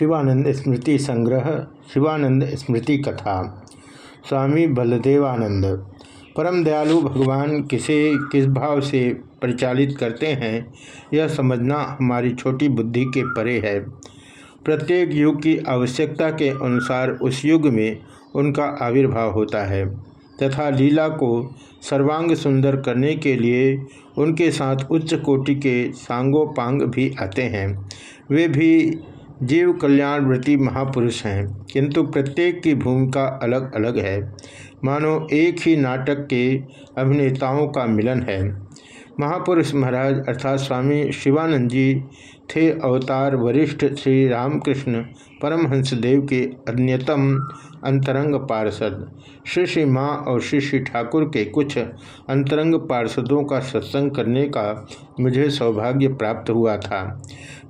शिवानंद स्मृति संग्रह, शिवानंद स्मृति कथा। स्वामी बलदेवानंद, परम दयालु भगवान किसे, किस भाव से परिचालित करते हैं, यह समझना हमारी छोटी बुद्धि के परे है। प्रत्येक युग की आवश्यकता के अनुसार उस युग में उनका आविर्भाव होता है, तथा लीला को सर्वांग सुंदर करने के लिए उनके साथ उच्च कोटि के सांगोपांग भी आते हैं। वे भी जीव कल्याण वृत्ति महापुरुष हैं, किंतु प्रत्येक की भूमिका अलग अलग है। मानो एक ही नाटक के अभिनेताओं का मिलन है। महापुरुष महाराज अर्थात स्वामी शिवानंद जी थे अवतार वरिष्ठ श्री रामकृष्ण परमहंस देव के अन्यतम अंतरंग पार्षद। श्री श्री माँ और श्री श्री ठाकुर के कुछ अंतरंग पार्षदों का सत्संग करने का मुझे सौभाग्य प्राप्त हुआ था।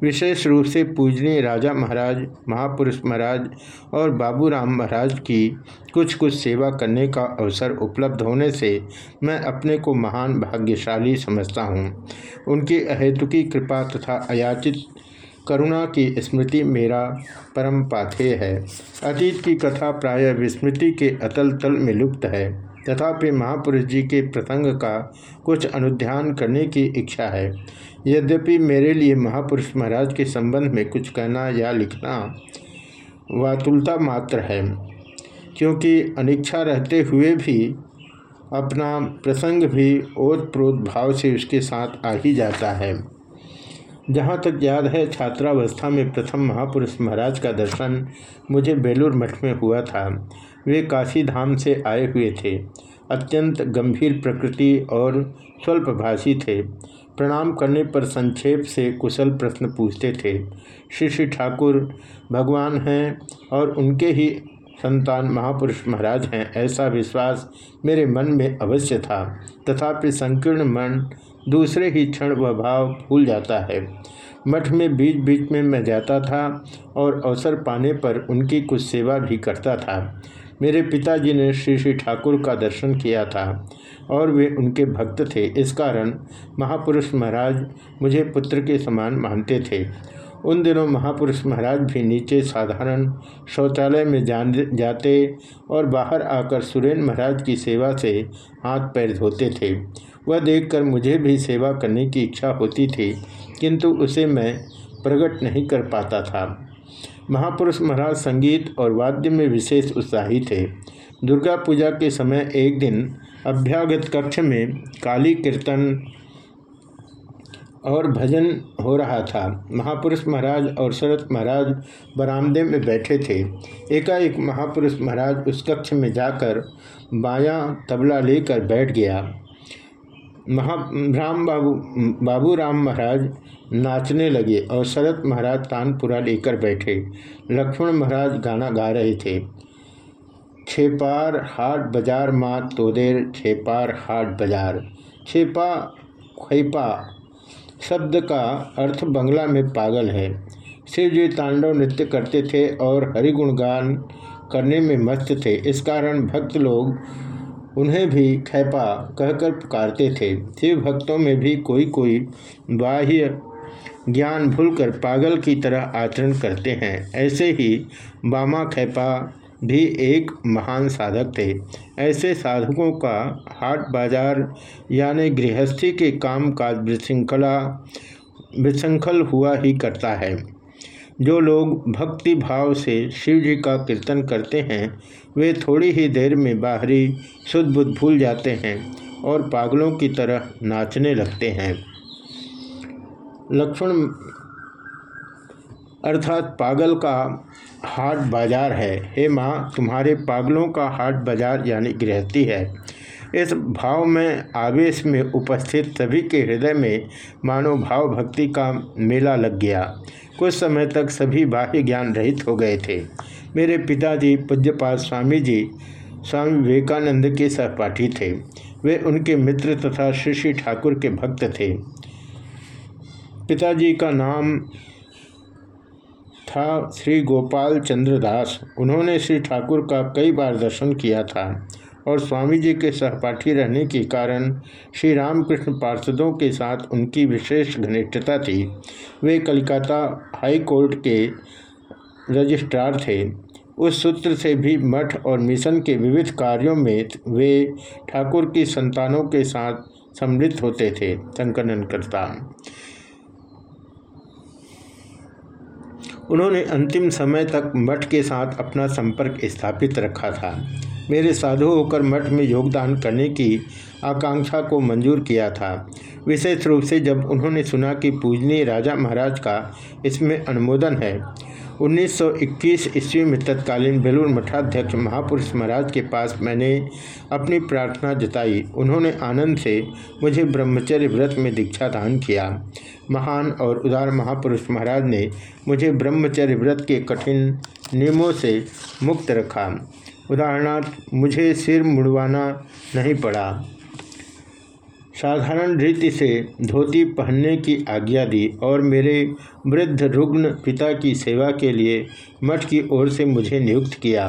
विशेष रूप से पूजनीय राजा महाराज, महापुरुष महाराज और बाबूराम महाराज की कुछ कुछ सेवा करने का अवसर उपलब्ध होने से मैं अपने को महान भाग्यशाली समझता हूँ। उनकी अहेतुकी कृपा तथा अयाचित करुणा की स्मृति मेरा परम पाथेय है। अतीत की कथा प्राय विस्मृति के अतल तल में लुप्त है। तथापि महापुरुष जी के प्रसंग का कुछ अनुध्यान करने की इच्छा है। यद्यपि मेरे लिए महापुरुष महाराज के संबंध में कुछ कहना या लिखना वातुलता मात्र है, क्योंकि अनिच्छा रहते हुए भी अपना प्रसंग भी ओत प्रोत भाव से उसके साथ आ ही जाता है। जहाँ तक याद है, छात्रावस्था में प्रथम महापुरुष महाराज का दर्शन मुझे बेलूर मठ में हुआ था। वे काशी धाम से आए हुए थे। अत्यंत गंभीर प्रकृति और स्वल्पभाषी थे। प्रणाम करने पर संक्षेप से कुशल प्रश्न पूछते थे। श्री श्री ठाकुर, भगवान हैं और उनके ही संतान महापुरुष महाराज हैं, ऐसा विश्वास मेरे मन में अवश्य था। तथापि संकीर्ण मन दूसरे ही क्षण वह भाव भूल जाता है। मठ में बीच बीच में मैं जाता था और अवसर पाने पर उनकी कुछ सेवा भी करता था। मेरे पिताजी ने श्री श्री ठाकुर का दर्शन किया था और वे उनके भक्त थे। इस कारण महापुरुष महाराज मुझे पुत्र के समान मानते थे। उन दिनों महापुरुष महाराज भी नीचे साधारण शौचालय में जान, जाते और बाहर आकर सुरेन महाराज की सेवा से हाथ पैर धोते थे। वह देखकर मुझे भी सेवा करने की इच्छा होती थी, किंतु उसे मैं प्रकट नहीं कर पाता था। महापुरुष महाराज संगीत और वाद्य में विशेष उत्साही थे। दुर्गा पूजा के समय एक दिन अभ्यागत कक्ष में काली कीर्तन और भजन हो रहा था। महापुरुष महाराज और शरत महाराज बरामदे में बैठे थे। एकाएक महापुरुष महाराज उस कक्ष में जाकर बायां तबला लेकर बैठ गया। महा, राम बाबू बाबू राम महाराज नाचने लगे और शरत महाराज तानपुरा लेकर बैठे। लक्ष्मण महाराज गाना गा रहे थे। छेपार हाट बाज़ार माँ तोदेर छेपार हाट बाज़ार। छेपा, खैपा शब्द का अर्थ बंगला में पागल है। शिव जी तांडव नृत्य करते थे और हरिगुण गान करने में मस्त थे। इस कारण भक्त लोग उन्हें भी खैपा कहकर पुकारते थे। शिव भक्तों में भी कोई कोई बाह्य ज्ञान भूलकर पागल की तरह आचरण करते हैं। ऐसे ही बामा खैपा भी एक महान साधक थे। ऐसे साधकों का हाट बाज़ार यानी गृहस्थी के काम काज विशृंखला, विशृंखल हुआ ही करता है। जो लोग भक्ति भाव से शिव जी का कीर्तन करते हैं, वे थोड़ी ही देर में बाहरी शुद्ध बुद्ध भूल जाते हैं और पागलों की तरह नाचने लगते हैं। लक्ष्मण अर्थात पागल का हाट बाज़ार है। हे माँ, तुम्हारे पागलों का हाट बाज़ार यानी गृहस्थी है। इस भाव में आवेश में उपस्थित सभी के हृदय में मानव भाव भक्ति का मेला लग गया। कुछ समय तक सभी बाह्य ज्ञान रहित हो गए थे। मेरे पिताजी पूज्यपाल स्वामी जी स्वामी विवेकानंद के सहपाठी थे। वे उनके मित्र तथा श्री ठाकुर के भक्त थे। पिताजी का नाम था श्री गोपाल चंद्र दास। उन्होंने श्री ठाकुर का कई बार दर्शन किया था। और स्वामी जी के सहपाठी रहने के कारण श्री रामकृष्ण पार्षदों के साथ उनकी विशेष घनिष्ठता थी। वे कलकत्ता हाई कोर्ट के रजिस्ट्रार थे। उस सूत्र से भी मठ और मिशन के विविध कार्यों में वे ठाकुर की संतानों के साथ सम्मिलित होते थे संकलन करता उन्होंने अंतिम समय तक मठ के साथ अपना संपर्क स्थापित रखा था। मेरे साधु होकर मठ में योगदान करने की आकांक्षा को मंजूर किया था। विशेष रूप से जब उन्होंने सुना कि पूजनीय राजा महाराज का इसमें अनुमोदन है। 1921 ईस्वी में तत्कालीन बेलूर मठाध्यक्ष महापुरुष महाराज के पास मैंने अपनी प्रार्थना जताई। उन्होंने आनंद से मुझे ब्रह्मचर्य व्रत में दीक्षा दान किया। महान और उदार महापुरुष महाराज ने मुझे ब्रह्मचर्य व्रत के कठिन नियमों से मुक्त रखा। उदाहरणार्थ, मुझे सिर मुड़वाना नहीं पड़ा। साधारण रीति से धोती पहनने की आज्ञा दी और मेरे वृद्ध रुग्ण पिता की सेवा के लिए मठ की ओर से मुझे नियुक्त किया।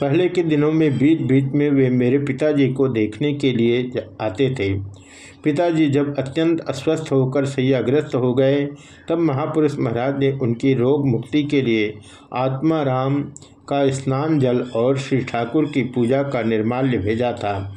पहले के दिनों में बीच बीच में वे मेरे पिताजी को देखने के लिए आते थे। पिताजी जब अत्यंत अस्वस्थ होकर सैयाग्रस्त हो गए, तब महापुरुष महाराज ने उनकी रोग मुक्ति के लिए आत्मा राम का स्नान जल और श्री ठाकुर की पूजा का निर्माल्य भेजा था।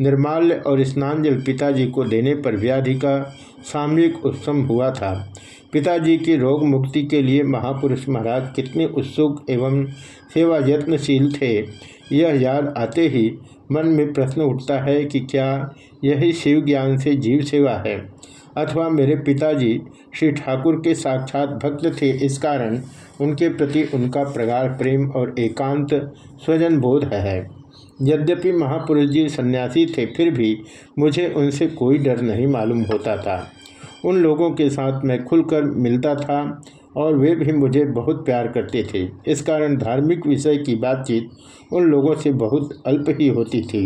निर्माल्य और स्नान जल पिताजी को देने पर व्याधि का सामूहिक उत्सव हुआ था। पिताजी की रोग मुक्ति के लिए महापुरुष महाराज कितने उत्सुक एवं सेवा यत्नशील थे। यह याद आते ही मन में प्रश्न उठता है कि क्या यही शिव ज्ञान से जीव सेवा है? अथवा मेरे पिताजी श्री ठाकुर के साक्षात भक्त थे। इस कारण उनके प्रति उनका प्रगाढ़ प्रेम और एकांत स्वजन बोध है यद्यपि महापुरुष जी सन्यासी थे, फिर भी मुझे उनसे कोई डर नहीं मालूम होता था। उन लोगों के साथ मैं खुलकर मिलता था और वे भी मुझे बहुत प्यार करते थे। इस कारण धार्मिक विषय की बातचीत उन लोगों से बहुत अल्प ही होती थी।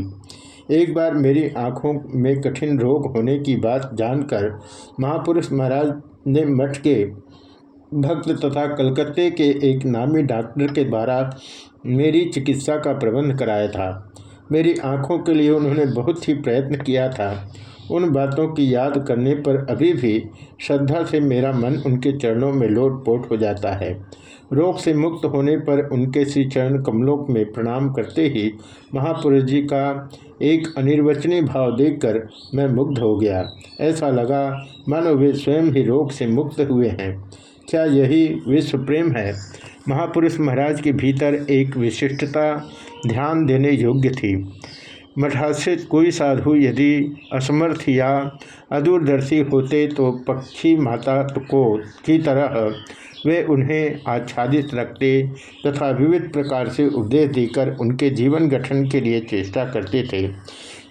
एक बार मेरी आँखों में कठिन रोग होने की बात जानकर महापुरुष महाराज ने मठ के भक्त तथा कलकत्ते के एक नामी डॉक्टर के द्वारा मेरी चिकित्सा का प्रबंध कराया था। मेरी आँखों के लिए उन्होंने बहुत ही प्रयत्न किया था। उन बातों की याद करने पर अभी भी श्रद्धा से मेरा मन उनके चरणों में लोट पोट हो जाता है। रोग से मुक्त होने पर उनके श्री चरण कमलों में प्रणाम करते ही महापुरुष जी का एक अनिर्वचनीय भाव देखकर मैं मुग्ध हो गया। ऐसा लगा मानो वे स्वयं ही रोग से मुक्त हुए हैं। क्या यही विश्व प्रेम है? महापुरुष महाराज के भीतर एक विशिष्टता ध्यान देने योग्य थी। मठाश्रित कोई साधु यदि असमर्थ या अदूरदर्शी होते तो पक्षी माता को की तरह वे उन्हें आच्छादित रखते तथा विविध प्रकार से उपदेश देकर उनके जीवन गठन के लिए चेष्टा करते थे।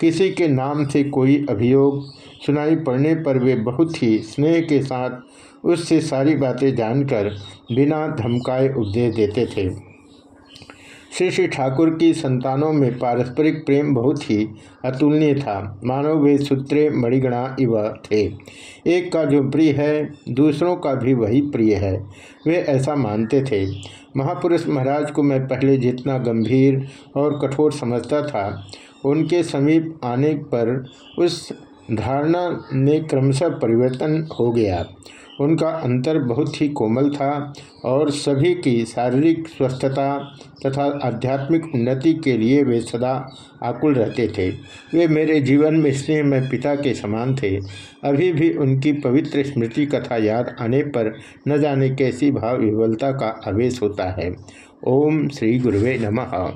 किसी के नाम से कोई अभियोग सुनाई पड़ने पर वे बहुत ही स्नेह के साथ उससे सारी बातें जानकर बिना धमकाए उपदेश देते थे। श्री श्री ठाकुर की संतानों में पारस्परिक प्रेम बहुत ही अतुलनीय था। मानव वे सूत्रे मणिगणा इव थे। एक का जो प्रिय है, दूसरों का भी वही प्रिय है। वे ऐसा मानते थे। महापुरुष महाराज को मैं पहले जितना गंभीर और कठोर समझता था, उनके समीप आने पर उस धारणा में क्रमशः परिवर्तन हो गया। उनका अंतर बहुत ही कोमल था और सभी की शारीरिक स्वस्थता तथा आध्यात्मिक उन्नति के लिए वे सदा आकुल रहते थे। वे मेरे जीवन में स्नेह में पिता के समान थे। अभी भी उनकी पवित्र स्मृति कथा याद आने पर न जाने कैसी भाव विवलता का आवेश होता है। ओम श्री गुरुवे नमः।